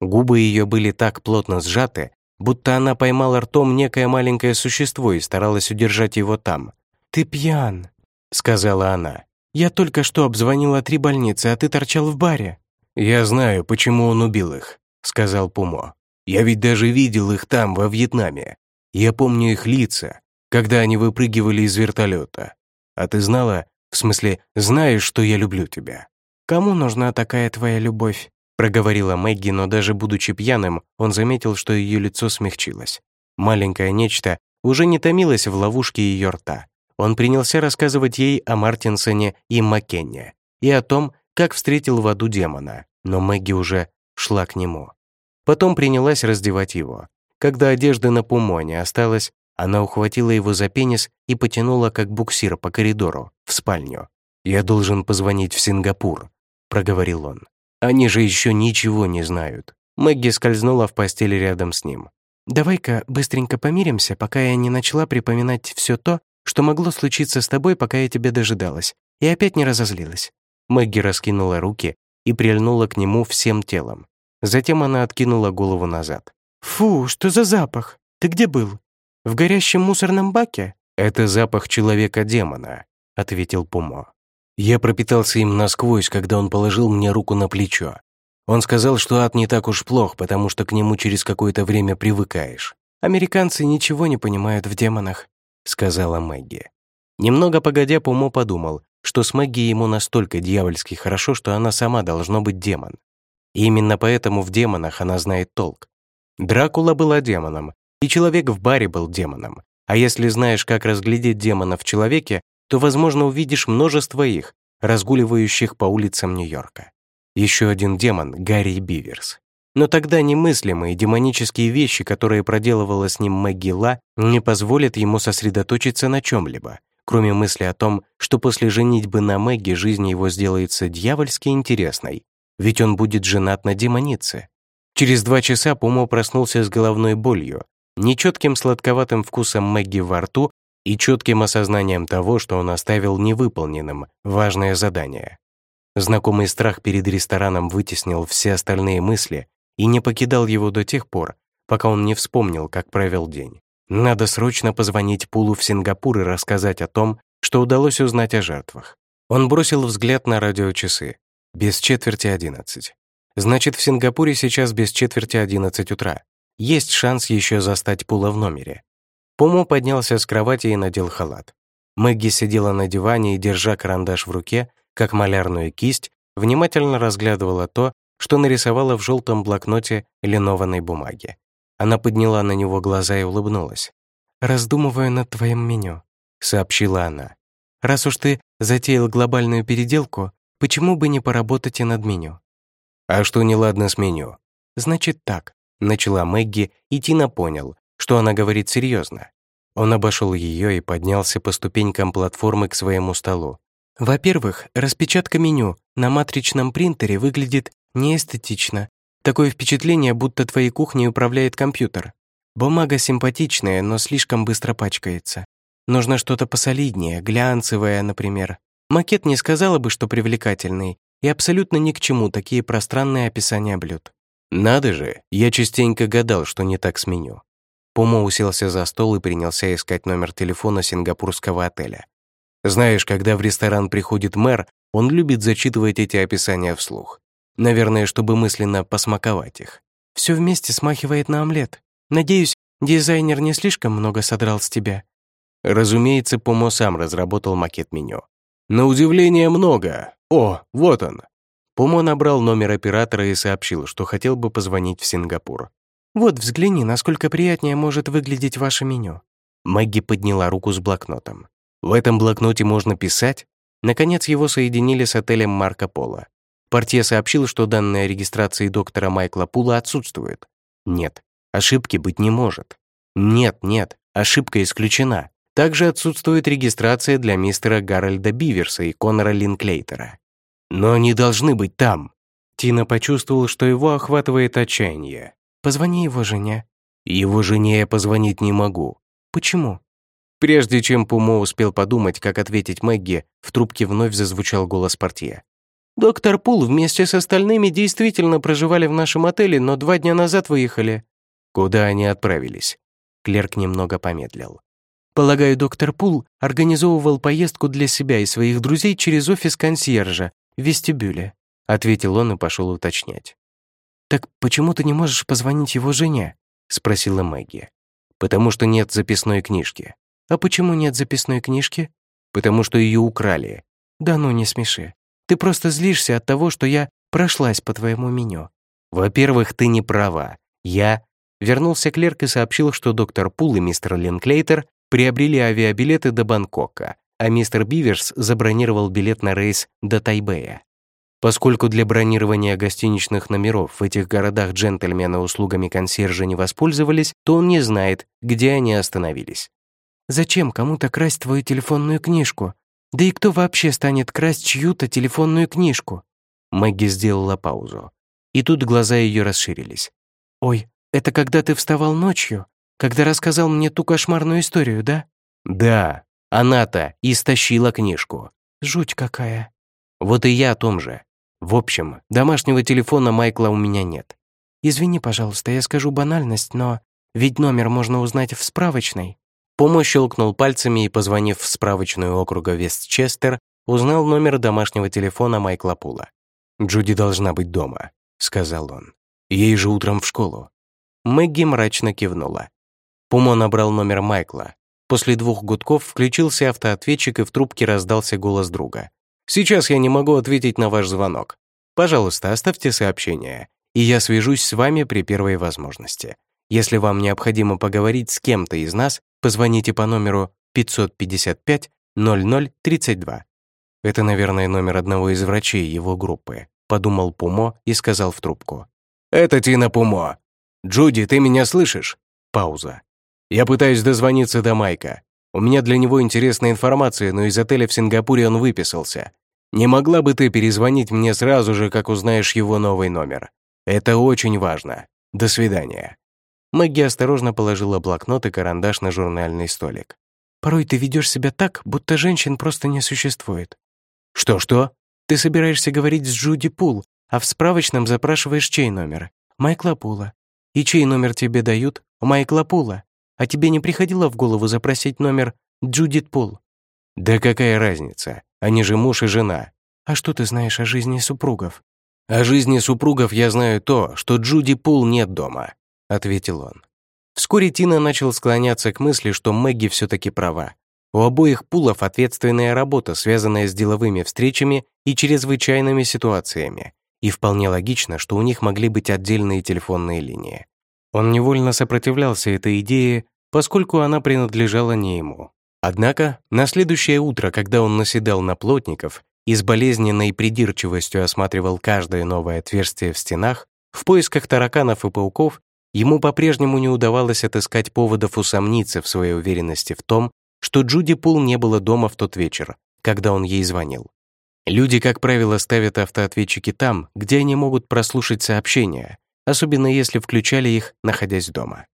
Губы ее были так плотно сжаты, будто она поймала ртом некое маленькое существо и старалась удержать его там. «Ты пьян», — сказала она. «Я только что обзвонила три больницы, а ты торчал в баре». «Я знаю, почему он убил их», — сказал Пумо. «Я ведь даже видел их там, во Вьетнаме. Я помню их лица, когда они выпрыгивали из вертолета. А ты знала, в смысле, знаешь, что я люблю тебя?» «Кому нужна такая твоя любовь?» Проговорила Мэгги, но даже будучи пьяным, он заметил, что ее лицо смягчилось. Маленькое нечто уже не томилось в ловушке ее рта. Он принялся рассказывать ей о Мартинсоне и Маккенне и о том, как встретил в аду демона, но Мэгги уже шла к нему. Потом принялась раздевать его. Когда одежды на пумоне осталось, она ухватила его за пенис и потянула как буксир по коридору, в спальню. «Я должен позвонить в Сингапур», — проговорил он. Они же еще ничего не знают. Мэгги скользнула в постели рядом с ним. «Давай-ка быстренько помиримся, пока я не начала припоминать все то, что могло случиться с тобой, пока я тебя дожидалась, и опять не разозлилась». Мэгги раскинула руки и прильнула к нему всем телом. Затем она откинула голову назад. «Фу, что за запах? Ты где был? В горящем мусорном баке?» «Это запах человека-демона», — ответил Пумо. Я пропитался им насквозь, когда он положил мне руку на плечо. Он сказал, что ад не так уж плох, потому что к нему через какое-то время привыкаешь. «Американцы ничего не понимают в демонах», — сказала Мэгги. Немного погодя, Пумо подумал, что с Мэгги ему настолько дьявольски хорошо, что она сама должно быть демон. И именно поэтому в демонах она знает толк. Дракула была демоном, и человек в баре был демоном. А если знаешь, как разглядеть демона в человеке, то, возможно, увидишь множество их, разгуливающих по улицам Нью-Йорка. Еще один демон — Гарри Биверс. Но тогда немыслимые демонические вещи, которые проделывала с ним Мэгги не позволят ему сосредоточиться на чем-либо, кроме мысли о том, что после женитьбы на Мэгги жизнь его сделается дьявольски интересной, ведь он будет женат на демонице. Через два часа Пумо проснулся с головной болью, нечетким сладковатым вкусом Мэгги во рту и четким осознанием того, что он оставил невыполненным важное задание. Знакомый страх перед рестораном вытеснил все остальные мысли и не покидал его до тех пор, пока он не вспомнил, как провел день. Надо срочно позвонить Пулу в Сингапур и рассказать о том, что удалось узнать о жертвах. Он бросил взгляд на радиочасы. Без четверти одиннадцать. Значит, в Сингапуре сейчас без четверти одиннадцать утра. Есть шанс еще застать Пула в номере. Помо поднялся с кровати и надел халат. Мэгги сидела на диване и, держа карандаш в руке, как малярную кисть, внимательно разглядывала то, что нарисовала в желтом блокноте линованной бумаги. Она подняла на него глаза и улыбнулась. «Раздумываю над твоим меню», — сообщила она. «Раз уж ты затеял глобальную переделку, почему бы не поработать и над меню?» «А что неладно с меню?» «Значит так», — начала Мэгги, и Тина понял, что она говорит серьезно. Он обошел ее и поднялся по ступенькам платформы к своему столу. Во-первых, распечатка меню на матричном принтере выглядит неэстетично. Такое впечатление, будто твоей кухней управляет компьютер. Бумага симпатичная, но слишком быстро пачкается. Нужно что-то посолиднее, глянцевое, например. Макет не сказала бы, что привлекательный, и абсолютно ни к чему такие пространные описания блюд. Надо же, я частенько гадал, что не так с меню. Помо уселся за стол и принялся искать номер телефона сингапурского отеля. Знаешь, когда в ресторан приходит мэр, он любит зачитывать эти описания вслух. Наверное, чтобы мысленно посмаковать их. Все вместе смахивает на омлет. Надеюсь, дизайнер не слишком много содрал с тебя. Разумеется, Пумо сам разработал макет меню. На удивление много. О, вот он. Пумо набрал номер оператора и сообщил, что хотел бы позвонить в Сингапур. «Вот, взгляни, насколько приятнее может выглядеть ваше меню». Мэгги подняла руку с блокнотом. В этом блокноте можно писать? Наконец его соединили с отелем Марко Поло. Портье сообщил, что данные регистрации доктора Майкла Пула отсутствуют. Нет, ошибки быть не может. Нет, нет, ошибка исключена. Также отсутствует регистрация для мистера Гарольда Биверса и Конора Линклейтера. Но они должны быть там. Тина почувствовал, что его охватывает отчаяние. «Позвони его жене». «Его жене я позвонить не могу». «Почему?» Прежде чем Пумо успел подумать, как ответить Мэгги, в трубке вновь зазвучал голос портье. «Доктор Пул вместе с остальными действительно проживали в нашем отеле, но два дня назад выехали». «Куда они отправились?» Клерк немного помедлил. «Полагаю, доктор Пул организовывал поездку для себя и своих друзей через офис консьержа в вестибюле», ответил он и пошел уточнять. «Так почему ты не можешь позвонить его жене?» спросила Мэгги. «Потому что нет записной книжки». «А почему нет записной книжки?» «Потому что ее украли». «Да ну, не смеши. Ты просто злишься от того, что я прошлась по твоему меню». «Во-первых, ты не права. Я...» Вернулся клерк и сообщил, что доктор Пул и мистер Линклейтер приобрели авиабилеты до Бангкока, а мистер Биверс забронировал билет на рейс до Тайбэя. Поскольку для бронирования гостиничных номеров в этих городах джентльмены услугами консьержа не воспользовались, то он не знает, где они остановились. Зачем кому-то красть твою телефонную книжку? Да и кто вообще станет красть чью-то телефонную книжку?» Мэгги сделала паузу. И тут глаза ее расширились. «Ой, это когда ты вставал ночью? Когда рассказал мне ту кошмарную историю, да?» «Да, она-то истощила книжку». «Жуть какая». «Вот и я о том же. В общем, домашнего телефона Майкла у меня нет». «Извини, пожалуйста, я скажу банальность, но ведь номер можно узнать в справочной». Помо щелкнул пальцами и, позвонив в справочную округа Вестчестер, узнал номер домашнего телефона Майкла Пула. «Джуди должна быть дома», — сказал он. «Ей же утром в школу». Мэгги мрачно кивнула. Пумо набрал номер Майкла. После двух гудков включился автоответчик, и в трубке раздался голос друга. «Сейчас я не могу ответить на ваш звонок. Пожалуйста, оставьте сообщение, и я свяжусь с вами при первой возможности. Если вам необходимо поговорить с кем-то из нас, позвоните по номеру 555-0032. Это, наверное, номер одного из врачей его группы, подумал Пумо и сказал в трубку. «Это Тина Пумо. Джуди, ты меня слышишь?» Пауза. «Я пытаюсь дозвониться до Майка. У меня для него интересная информация, но из отеля в Сингапуре он выписался. Не могла бы ты перезвонить мне сразу же, как узнаешь его новый номер? Это очень важно. До свидания». Мэгги осторожно положила блокнот и карандаш на журнальный столик. «Порой ты ведешь себя так, будто женщин просто не существует». «Что-что?» «Ты собираешься говорить с Джуди Пул, а в справочном запрашиваешь чей номер? Майкла Пула. И чей номер тебе дают? Майкла Пула. А тебе не приходило в голову запросить номер Джудит Пул?» «Да какая разница? Они же муж и жена». «А что ты знаешь о жизни супругов?» «О жизни супругов я знаю то, что Джуди Пул нет дома. — ответил он. Вскоре Тина начал склоняться к мысли, что Мэгги все-таки права. У обоих пулов ответственная работа, связанная с деловыми встречами и чрезвычайными ситуациями, и вполне логично, что у них могли быть отдельные телефонные линии. Он невольно сопротивлялся этой идее, поскольку она принадлежала не ему. Однако, на следующее утро, когда он наседал на плотников и с болезненной придирчивостью осматривал каждое новое отверстие в стенах, в поисках тараканов и пауков, Ему по-прежнему не удавалось отыскать поводов усомниться в своей уверенности в том, что Джуди Пул не было дома в тот вечер, когда он ей звонил. Люди, как правило, ставят автоответчики там, где они могут прослушать сообщения, особенно если включали их, находясь дома.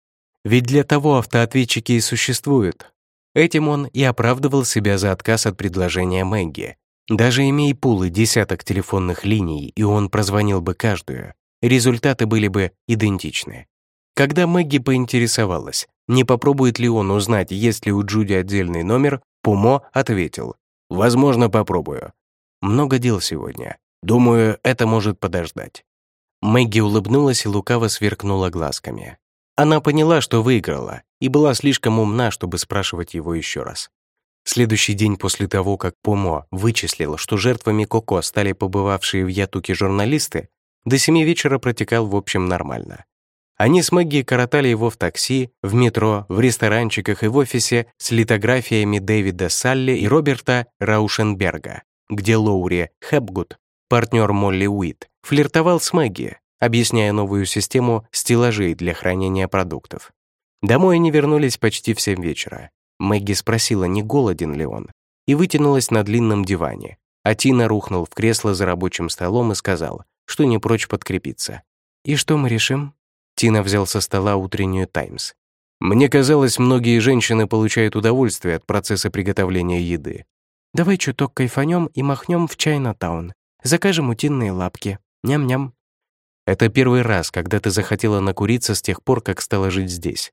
Ведь для того автоответчики и существуют. Этим он и оправдывал себя за отказ от предложения Мэгги. Даже имея пулы десяток телефонных линий, и он прозвонил бы каждую, результаты были бы идентичны. Когда Мэгги поинтересовалась, не попробует ли он узнать, есть ли у Джуди отдельный номер, Пумо ответил, «Возможно, попробую. Много дел сегодня. Думаю, это может подождать». Мэгги улыбнулась и лукаво сверкнула глазками. Она поняла, что выиграла, и была слишком умна, чтобы спрашивать его еще раз. Следующий день после того, как Помо вычислил, что жертвами Коко стали побывавшие в Ятуке журналисты, до семи вечера протекал в общем нормально. Они с Мэгги коротали его в такси, в метро, в ресторанчиках и в офисе с литографиями Дэвида Салли и Роберта Раушенберга, где Лоури Хэпгуд, партнер Молли Уит, флиртовал с Мэгги, объясняя новую систему стеллажей для хранения продуктов. Домой они вернулись почти в семь вечера. Мэгги спросила, не голоден ли он, и вытянулась на длинном диване, а Тина рухнул в кресло за рабочим столом и сказал, что не прочь подкрепиться. «И что мы решим?» Тина взял со стола утреннюю «Таймс». «Мне казалось, многие женщины получают удовольствие от процесса приготовления еды. Давай чуток кайфанем и махнем в Чайна-таун. Закажем утиные лапки. Ням-ням». «Это первый раз, когда ты захотела накуриться с тех пор, как стала жить здесь».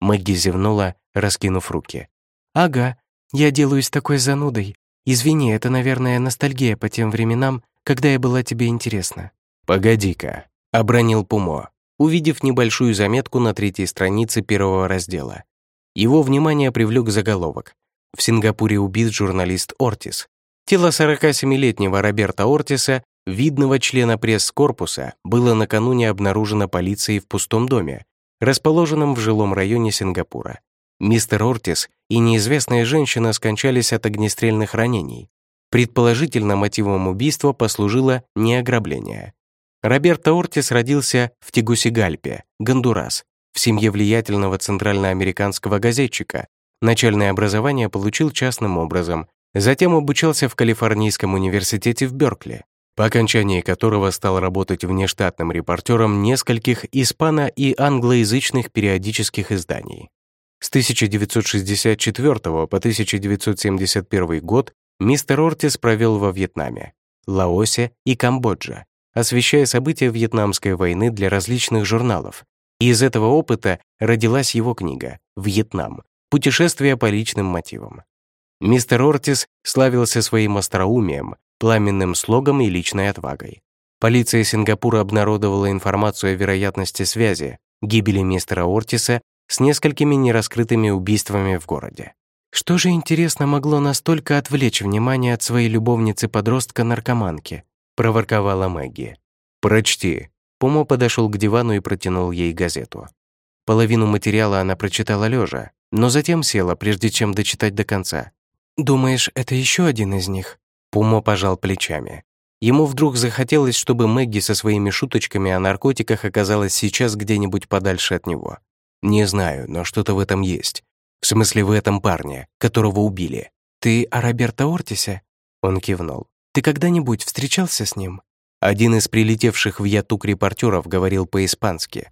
Мэгги зевнула, раскинув руки. «Ага, я делаюсь такой занудой. Извини, это, наверное, ностальгия по тем временам, когда я была тебе интересна». «Погоди-ка», — обронил Пумо, увидев небольшую заметку на третьей странице первого раздела. Его внимание привлек заголовок. В Сингапуре убит журналист Ортис. Тело 47-летнего Роберта Ортиса, видного члена пресс-корпуса, было накануне обнаружено полицией в пустом доме, расположенном в жилом районе Сингапура. Мистер Ортис и неизвестная женщина скончались от огнестрельных ранений. Предположительно, мотивом убийства послужило не ограбление. Роберто Ортис родился в Тегусигальпе, Гондурас, в семье влиятельного центральноамериканского газетчика. Начальное образование получил частным образом, затем обучался в Калифорнийском университете в Беркли, по окончании которого стал работать внештатным репортером нескольких испано- и англоязычных периодических изданий. С 1964 по 1971 год мистер Ортис провел во Вьетнаме, Лаосе и Камбодже, освещая события Вьетнамской войны для различных журналов. И из этого опыта родилась его книга «Вьетнам. Путешествие по личным мотивам». Мистер Ортис славился своим остроумием, пламенным слогом и личной отвагой. Полиция Сингапура обнародовала информацию о вероятности связи гибели мистера Ортиса с несколькими нераскрытыми убийствами в городе. Что же, интересно, могло настолько отвлечь внимание от своей любовницы-подростка-наркоманки? проворковала Мэгги. «Прочти». Пумо подошел к дивану и протянул ей газету. Половину материала она прочитала лежа, но затем села, прежде чем дочитать до конца. «Думаешь, это еще один из них?» Пумо пожал плечами. Ему вдруг захотелось, чтобы Мэгги со своими шуточками о наркотиках оказалась сейчас где-нибудь подальше от него. Не знаю, но что-то в этом есть. В смысле, в этом парне, которого убили. Ты о Роберто Ортисе? Он кивнул. Ты когда-нибудь встречался с ним? Один из прилетевших в Ятук репортеров говорил по-испански.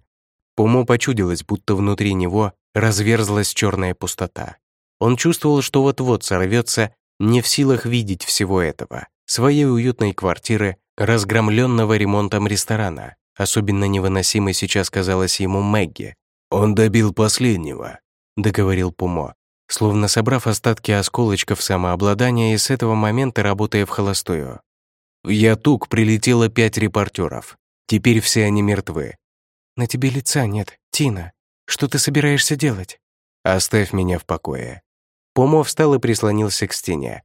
Пумо почудилось, будто внутри него разверзлась черная пустота. Он чувствовал, что вот-вот сорвется, не в силах видеть всего этого, своей уютной квартиры, разгромленного ремонтом ресторана. Особенно невыносимой сейчас казалась ему Мэгги, «Он добил последнего», — договорил Пумо, словно собрав остатки осколочков самообладания и с этого момента работая в холостую. В Ятук прилетело пять репортеров. Теперь все они мертвы. «На тебе лица нет, Тина. Что ты собираешься делать?» «Оставь меня в покое». Пумо встал и прислонился к стене.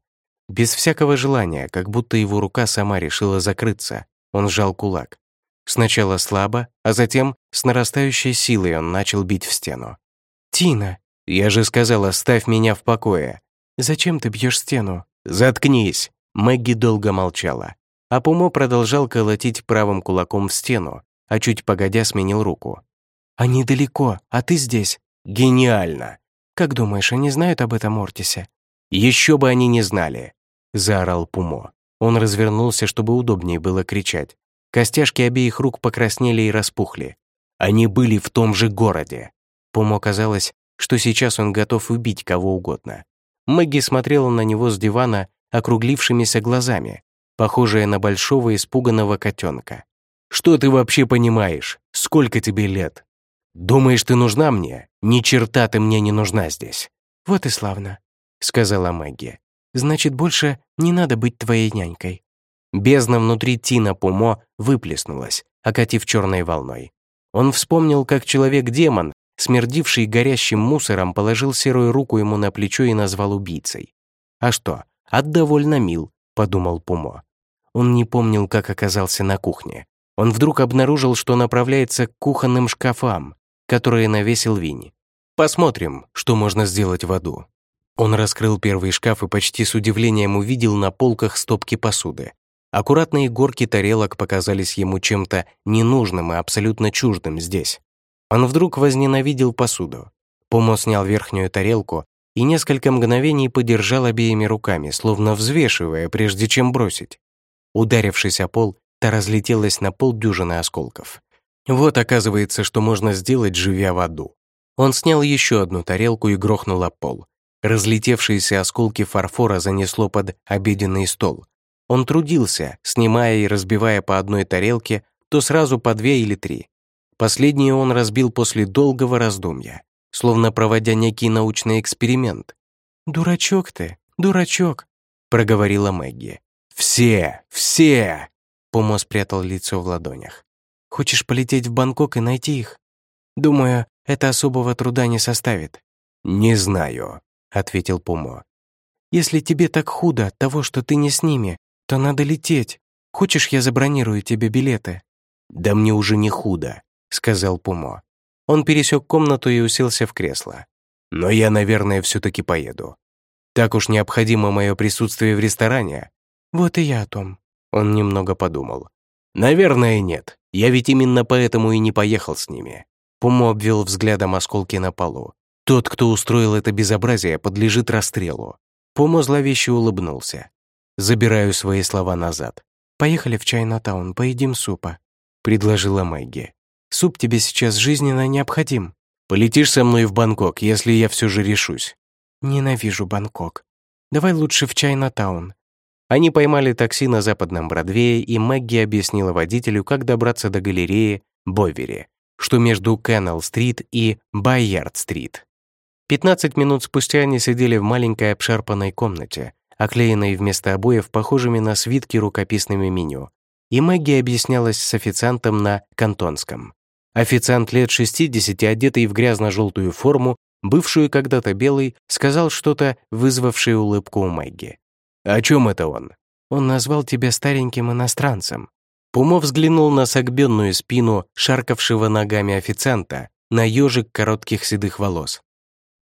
Без всякого желания, как будто его рука сама решила закрыться, он сжал кулак. Сначала слабо, а затем с нарастающей силой он начал бить в стену. «Тина!» «Я же сказал, оставь меня в покое!» «Зачем ты бьешь стену?» «Заткнись!» Мэгги долго молчала. А Пумо продолжал колотить правым кулаком в стену, а чуть погодя сменил руку. «Они далеко, а ты здесь. Гениально!» «Как думаешь, они знают об этом Ортисе?» «Еще бы они не знали!» — заорал Пумо. Он развернулся, чтобы удобнее было кричать. Костяшки обеих рук покраснели и распухли. Они были в том же городе. Помо казалось, что сейчас он готов убить кого угодно. Мэгги смотрела на него с дивана округлившимися глазами, похожая на большого испуганного котенка. «Что ты вообще понимаешь? Сколько тебе лет? Думаешь, ты нужна мне? Ни черта ты мне не нужна здесь». «Вот и славно», — сказала Мэгги. «Значит, больше не надо быть твоей нянькой». Бездна внутри Тина Пумо выплеснулась, окатив черной волной. Он вспомнил, как человек-демон смердивший горящим мусором, положил серую руку ему на плечо и назвал убийцей. «А что, от довольно мил», — подумал Пумо. Он не помнил, как оказался на кухне. Он вдруг обнаружил, что направляется к кухонным шкафам, которые навесил Винни. «Посмотрим, что можно сделать в аду». Он раскрыл первый шкаф и почти с удивлением увидел на полках стопки посуды. Аккуратные горки тарелок показались ему чем-то ненужным и абсолютно чуждым здесь. Он вдруг возненавидел посуду. Помо снял верхнюю тарелку и несколько мгновений подержал обеими руками, словно взвешивая, прежде чем бросить. Ударившись о пол, та разлетелась на полдюжины осколков. Вот оказывается, что можно сделать, живя в аду. Он снял еще одну тарелку и грохнул о пол. Разлетевшиеся осколки фарфора занесло под обеденный стол. Он трудился, снимая и разбивая по одной тарелке, то сразу по две или три. Последние он разбил после долгого раздумья, словно проводя некий научный эксперимент. «Дурачок ты, дурачок», — проговорила Мэгги. «Все, все!» Помо спрятал лицо в ладонях. «Хочешь полететь в Бангкок и найти их? Думаю, это особого труда не составит». «Не знаю», ответил Пумо. «Если тебе так худо от того, что ты не с ними, то надо лететь. Хочешь, я забронирую тебе билеты?» «Да мне уже не худо», — сказал Пумо. Он пересек комнату и уселся в кресло. «Но я, наверное, все-таки поеду. Так уж необходимо мое присутствие в ресторане». «Вот и я о том», — он немного подумал. «Наверное, нет. Я ведь именно поэтому и не поехал с ними». Пумо обвел взглядом осколки на полу. Тот, кто устроил это безобразие, подлежит расстрелу. Помо зловеще улыбнулся. Забираю свои слова назад. «Поехали в Чайнатаун, поедим супа», — предложила Мэгги. «Суп тебе сейчас жизненно необходим. Полетишь со мной в Бангкок, если я все же решусь». «Ненавижу Бангкок. Давай лучше в Чайнатаун». Они поймали такси на западном Бродвее, и Мэгги объяснила водителю, как добраться до галереи Бовери, что между Кеннелл-стрит и Байярд-стрит. 15 минут спустя они сидели в маленькой обшарпанной комнате, оклеенной вместо обоев похожими на свитки рукописными меню, и Мэгги объяснялась с официантом на кантонском. Официант лет 60, одетый в грязно-желтую форму, бывшую когда-то белой, сказал что-то, вызвавшее улыбку у Мэгги. «О чем это он?» «Он назвал тебя стареньким иностранцем». Пумо взглянул на согбенную спину шаркавшего ногами официанта, на ежик коротких седых волос.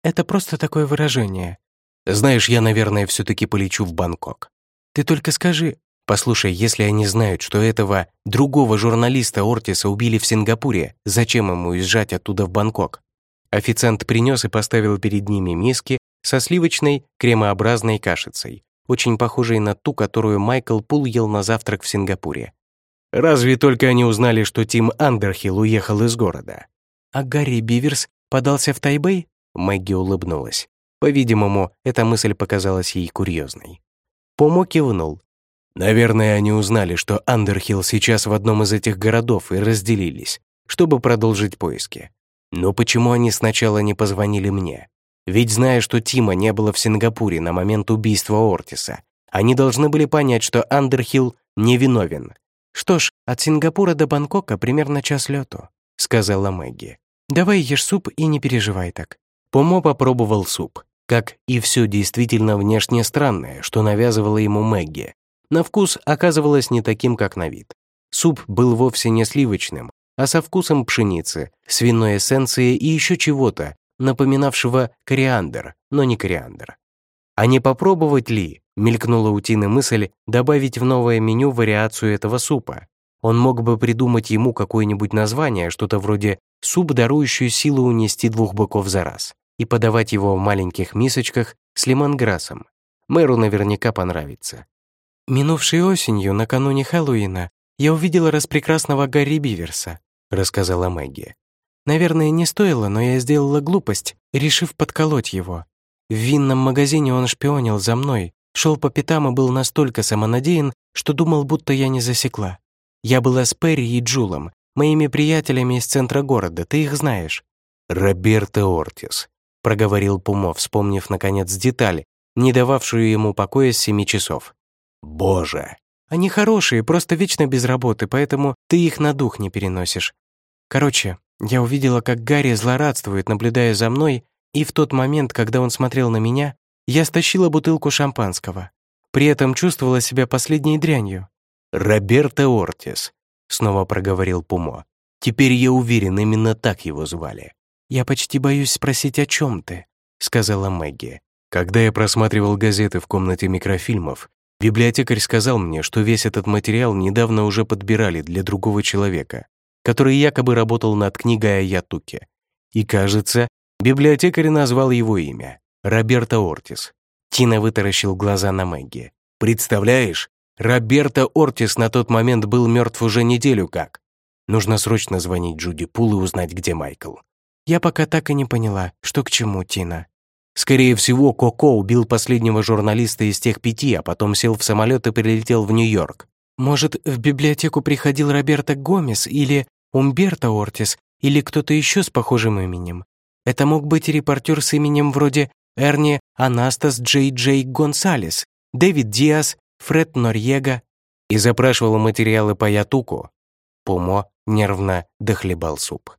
Это просто такое выражение. Знаешь, я, наверное, все-таки полечу в Бангкок. Ты только скажи. Послушай, если они знают, что этого другого журналиста Ортиса убили в Сингапуре, зачем ему уезжать оттуда в Бангкок? Официант принес и поставил перед ними миски со сливочной кремообразной кашицей, очень похожей на ту, которую Майкл Пул ел на завтрак в Сингапуре. Разве только они узнали, что Тим Андерхилл уехал из города. А Гарри Биверс подался в Тайбэй? Мэгги улыбнулась. По-видимому, эта мысль показалась ей курьезной. Помо кивнул. Наверное, они узнали, что Андерхилл сейчас в одном из этих городов и разделились, чтобы продолжить поиски. Но почему они сначала не позвонили мне? Ведь зная, что Тима не было в Сингапуре на момент убийства Ортиса, они должны были понять, что Андерхилл невиновен. «Что ж, от Сингапура до Бангкока примерно час лету», — сказала Мэгги. «Давай ешь суп и не переживай так. Помо попробовал суп, как и все действительно внешне странное, что навязывала ему Мэгги. На вкус оказывалось не таким, как на вид. Суп был вовсе не сливочным, а со вкусом пшеницы, свиной эссенции и еще чего-то, напоминавшего кориандр, но не кориандр. А не попробовать ли, мелькнула у мысль, добавить в новое меню вариацию этого супа? Он мог бы придумать ему какое-нибудь название, что-то вроде «суп, дарующий силу унести двух быков за раз» и подавать его в маленьких мисочках с лимонграссом. Мэру наверняка понравится. «Минувшей осенью, накануне Хэллоуина, я увидела распрекрасного Гарри Биверса», рассказала Мэгги. «Наверное, не стоило, но я сделала глупость, решив подколоть его. В винном магазине он шпионил за мной, шел по пятам и был настолько самонадеян, что думал, будто я не засекла. Я была с Перри и Джулом, моими приятелями из центра города, ты их знаешь». «Роберто Ортис», — проговорил Пумо, вспомнив, наконец, деталь, не дававшую ему покоя с семи часов. «Боже!» «Они хорошие, просто вечно без работы, поэтому ты их на дух не переносишь. Короче, Я увидела, как Гарри злорадствует, наблюдая за мной, и в тот момент, когда он смотрел на меня, я стащила бутылку шампанского. При этом чувствовала себя последней дрянью. «Роберто Ортис», — снова проговорил Пумо. «Теперь я уверен, именно так его звали». «Я почти боюсь спросить, о чем ты», — сказала Мэгги. Когда я просматривал газеты в комнате микрофильмов, библиотекарь сказал мне, что весь этот материал недавно уже подбирали для другого человека, который якобы работал над книгой о Ятуке. И, кажется, библиотекарь назвал его имя — Роберто Ортис. Тина вытаращил глаза на Мэгги. «Представляешь, Роберто Ортис на тот момент был мертв уже неделю как. Нужно срочно звонить Джуди Пул и узнать, где Майкл». «Я пока так и не поняла, что к чему, Тина», Скорее всего, Коко убил последнего журналиста из тех пяти, а потом сел в самолет и прилетел в Нью-Йорк. Может, в библиотеку приходил Роберто Гомес или Умберто Ортис или кто-то еще с похожим именем? Это мог быть репортер с именем вроде Эрни Анастас Джей Джей Гонсалес, Дэвид Диас, Фред Норьега. И запрашивал материалы по Ятуку. Пумо нервно дохлебал суп.